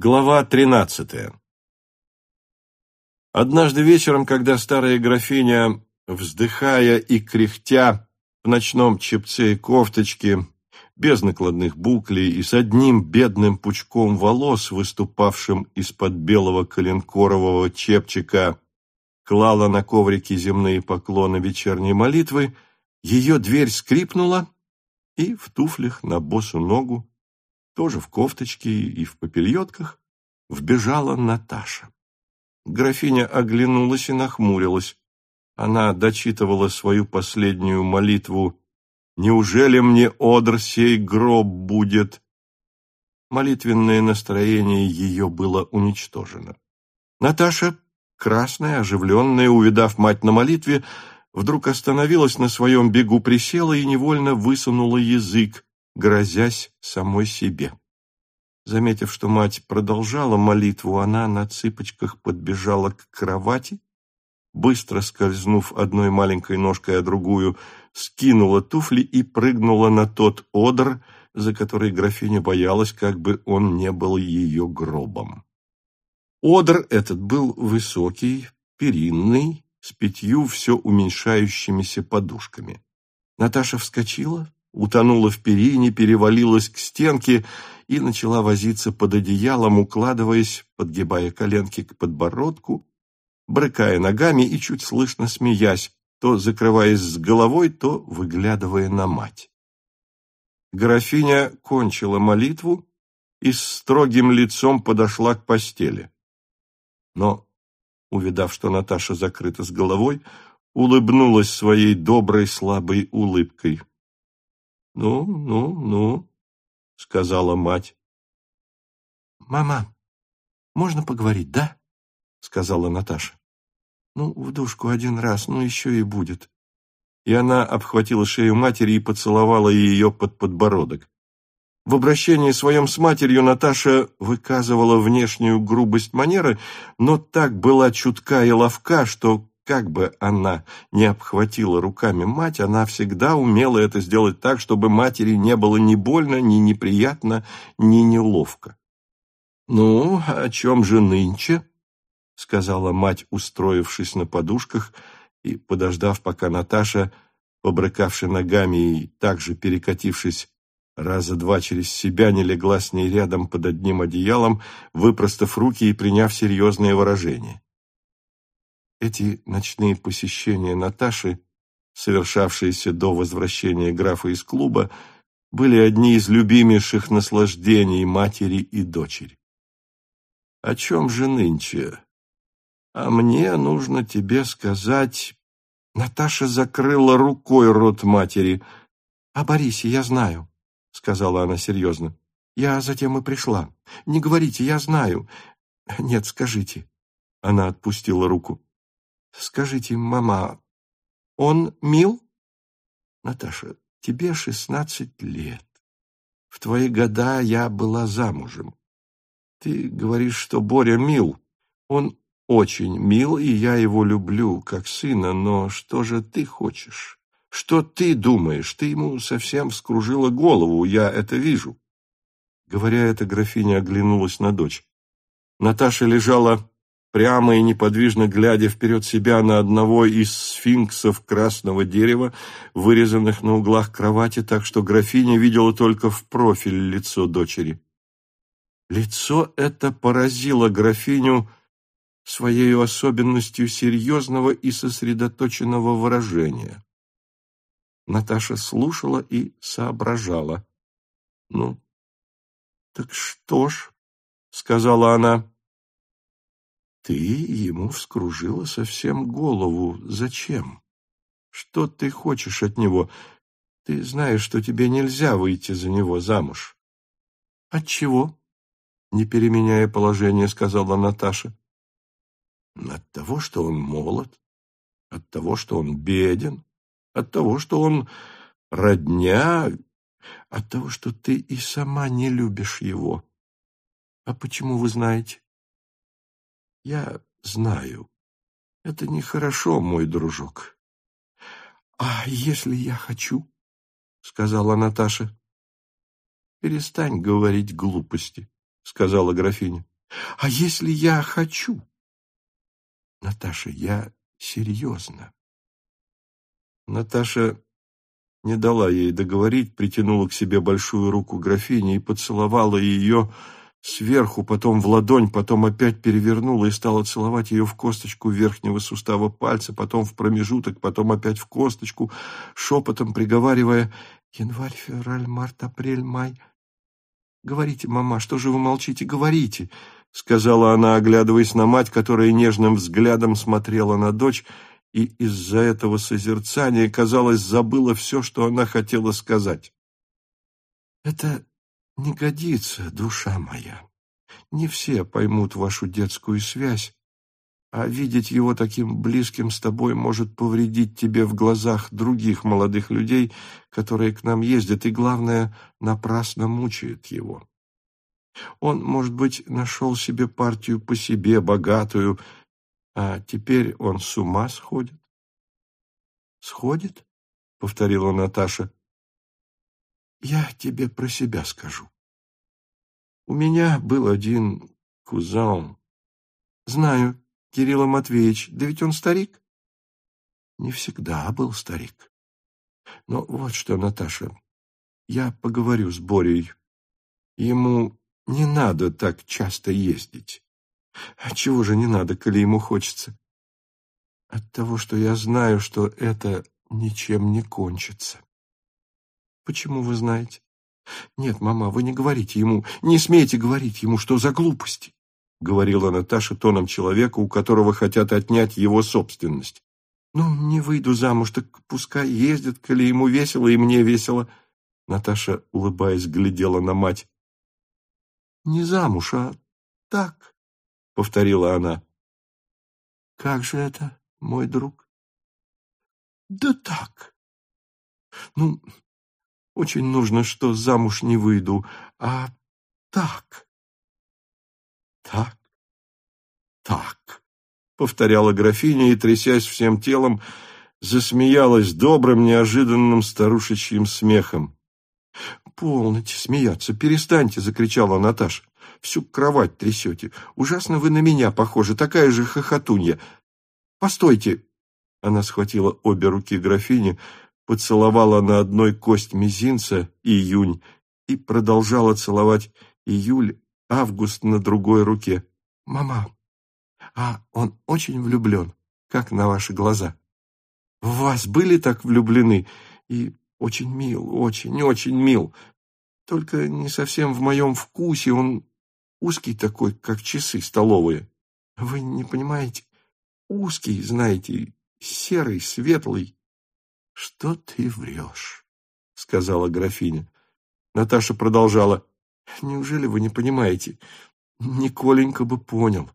Глава тринадцатая. Однажды вечером, когда старая графиня, вздыхая и кряхтя в ночном чепце и кофточке, без накладных буклей и с одним бедным пучком волос, выступавшим из-под белого коленкорового чепчика, клала на коврике земные поклоны вечерней молитвы, ее дверь скрипнула, и в туфлях на босу ногу тоже в кофточке и в попельотках, вбежала Наташа. Графиня оглянулась и нахмурилась. Она дочитывала свою последнюю молитву «Неужели мне одр сей гроб будет?» Молитвенное настроение ее было уничтожено. Наташа, красная, оживленная, увидав мать на молитве, вдруг остановилась на своем бегу, присела и невольно высунула язык, грозясь самой себе. Заметив, что мать продолжала молитву, она на цыпочках подбежала к кровати, быстро скользнув одной маленькой ножкой, а другую, скинула туфли и прыгнула на тот одр, за который графиня боялась, как бы он не был ее гробом. Одр этот был высокий, перинный, с пятью все уменьшающимися подушками. Наташа вскочила, утонула в перине, перевалилась к стенке и начала возиться под одеялом, укладываясь, подгибая коленки к подбородку, брыкая ногами и чуть слышно смеясь, то закрываясь с головой, то выглядывая на мать. Графиня кончила молитву и с строгим лицом подошла к постели. Но, увидав, что Наташа закрыта с головой, улыбнулась своей доброй слабой улыбкой. «Ну, ну, ну», — сказала мать. «Мама, можно поговорить, да?» — сказала Наташа. «Ну, в душку один раз, ну еще и будет». И она обхватила шею матери и поцеловала ее под подбородок. В обращении своем с матерью Наташа выказывала внешнюю грубость манеры, но так была чутка и ловка, что как бы она ни обхватила руками мать, она всегда умела это сделать так, чтобы матери не было ни больно, ни неприятно, ни неловко. «Ну, о чем же нынче?» — сказала мать, устроившись на подушках и подождав, пока Наташа, побрыкавши ногами и также перекатившись раза два через себя, не легла с ней рядом под одним одеялом, выпростав руки и приняв серьезное выражение. Эти ночные посещения Наташи, совершавшиеся до возвращения графа из клуба, были одни из любимейших наслаждений матери и дочери. «О чем же нынче? А мне нужно тебе сказать...» Наташа закрыла рукой рот матери. «О Борисе я знаю», — сказала она серьезно. «Я затем и пришла. Не говорите, я знаю. Нет, скажите». Она отпустила руку. Скажите, мама, он мил? Наташа, тебе шестнадцать лет. В твои года я была замужем. Ты говоришь, что Боря мил. Он очень мил, и я его люблю, как сына, но что же ты хочешь? Что ты думаешь? Ты ему совсем вскружила голову, я это вижу. Говоря это, графиня оглянулась на дочь. Наташа лежала прямо и неподвижно глядя вперед себя на одного из сфинксов красного дерева, вырезанных на углах кровати, так что графиня видела только в профиль лицо дочери. Лицо это поразило графиню своей особенностью серьезного и сосредоточенного выражения. Наташа слушала и соображала. «Ну, так что ж?» — сказала она. Ты ему вскружила совсем голову. Зачем? Что ты хочешь от него? Ты знаешь, что тебе нельзя выйти за него замуж. От чего? Не переменяя положение, сказала Наташа. От того, что он молод, от того, что он беден, от того, что он родня, от того, что ты и сама не любишь его. А почему вы знаете? Я знаю. Это нехорошо, мой дружок. А если я хочу? сказала Наташа. Перестань говорить глупости, сказала графиня. А если я хочу? Наташа, я серьезно. Наташа не дала ей договорить, притянула к себе большую руку графини и поцеловала ее сверху, потом в ладонь, потом опять перевернула и стала целовать ее в косточку верхнего сустава пальца, потом в промежуток, потом опять в косточку, шепотом приговаривая «Январь, февраль, март, апрель, май». «Говорите, мама, что же вы молчите? Говорите!» — сказала она, оглядываясь на мать, которая нежным взглядом смотрела на дочь, и из-за этого созерцания, казалось, забыла все, что она хотела сказать. «Это не годится, душа моя. Не все поймут вашу детскую связь, а видеть его таким близким с тобой может повредить тебе в глазах других молодых людей, которые к нам ездят, и, главное, напрасно мучает его. Он, может быть, нашел себе партию по себе, богатую, а теперь он с ума сходит. «Сходит?» — повторила Наташа. «Я тебе про себя скажу. У меня был один кузен. Знаю, Кирилл Матвеевич, да ведь он старик?» «Не всегда был старик. Но вот что, Наташа, я поговорю с Борей. Ему не надо так часто ездить. А чего же не надо, коли ему хочется? От того, что я знаю, что это ничем не кончится. Почему вы знаете? Нет, мама, вы не говорите ему, не смейте говорить ему, что за глупости, говорила Наташа тоном человека, у которого хотят отнять его собственность. Ну, не выйду замуж, так пускай ездит, коли ему весело и мне весело. Наташа, улыбаясь, глядела на мать. Не замуж, а так, — повторила она. Как же это, мой друг? Да так. Ну, очень нужно, что замуж не выйду, а так. Так, так, — повторяла графиня и, трясясь всем телом, засмеялась добрым, неожиданным старушечьим смехом. «Полноте смеяться, перестаньте!» — закричала Наташа. «Всю кровать трясете. Ужасно вы на меня похожи, такая же хохотунья. Постойте!» Она схватила обе руки графини, поцеловала на одной кость мизинца июнь и продолжала целовать июль, август на другой руке. «Мама, а он очень влюблен, как на ваши глаза. В вас были так влюблены, и очень мил, очень-очень мил. Только не совсем в моем вкусе, он узкий такой, как часы столовые. Вы не понимаете? Узкий, знаете, серый, светлый. Что ты врешь? — сказала графиня. Наташа продолжала. Неужели вы не понимаете? Николенька бы понял.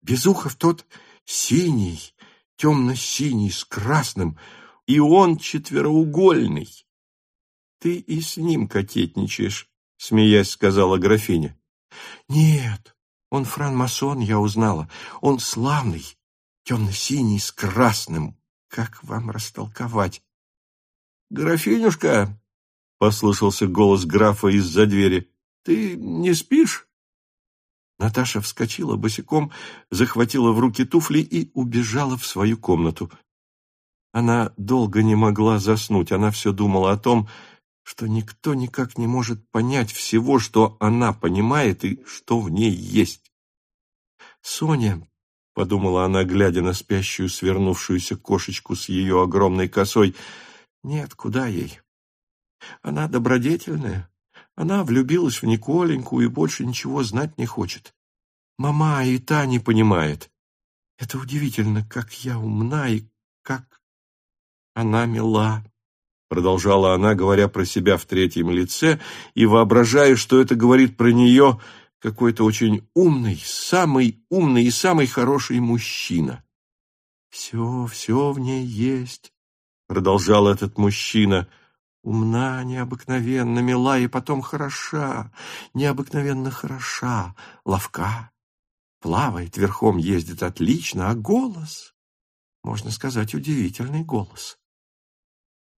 Безухов тот синий, темно-синий, с красным, и он четвероугольный. Ты и с ним кокетничаешь, смеясь, сказала графиня. Нет, он франмасон, я узнала. Он славный, темно-синий, с красным. Как вам растолковать? Графинюшка, послышался голос графа из-за двери. Ты не спишь? Наташа вскочила босиком, захватила в руки туфли и убежала в свою комнату. Она долго не могла заснуть, она все думала о том, что никто никак не может понять всего, что она понимает и что в ней есть. «Соня», — подумала она, глядя на спящую свернувшуюся кошечку с ее огромной косой, — «нет, куда ей? Она добродетельная, она влюбилась в Николеньку и больше ничего знать не хочет. Мама и та не понимает. Это удивительно, как я умна и как она мила, продолжала она, говоря про себя в третьем лице и воображая, что это говорит про нее какой-то очень умный, самый умный и самый хороший мужчина. «Все, все в ней есть», — продолжал этот мужчина, — «умна, необыкновенно мила и потом хороша, необыкновенно хороша, ловка, плавает, верхом ездит отлично, а голос, можно сказать, удивительный голос.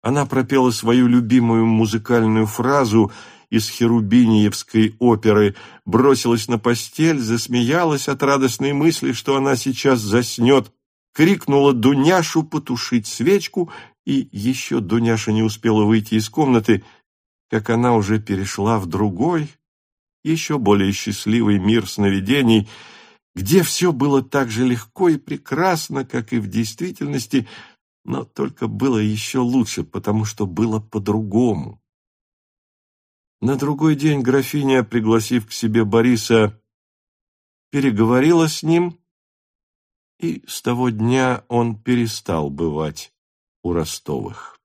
Она пропела свою любимую музыкальную фразу из Херубиниевской оперы, бросилась на постель, засмеялась от радостной мысли, что она сейчас заснет, крикнула Дуняшу потушить свечку, и еще Дуняша не успела выйти из комнаты, как она уже перешла в другой, еще более счастливый мир сновидений, где все было так же легко и прекрасно, как и в действительности, но только было еще лучше, потому что было по-другому. На другой день графиня, пригласив к себе Бориса, переговорила с ним, и с того дня он перестал бывать у Ростовых.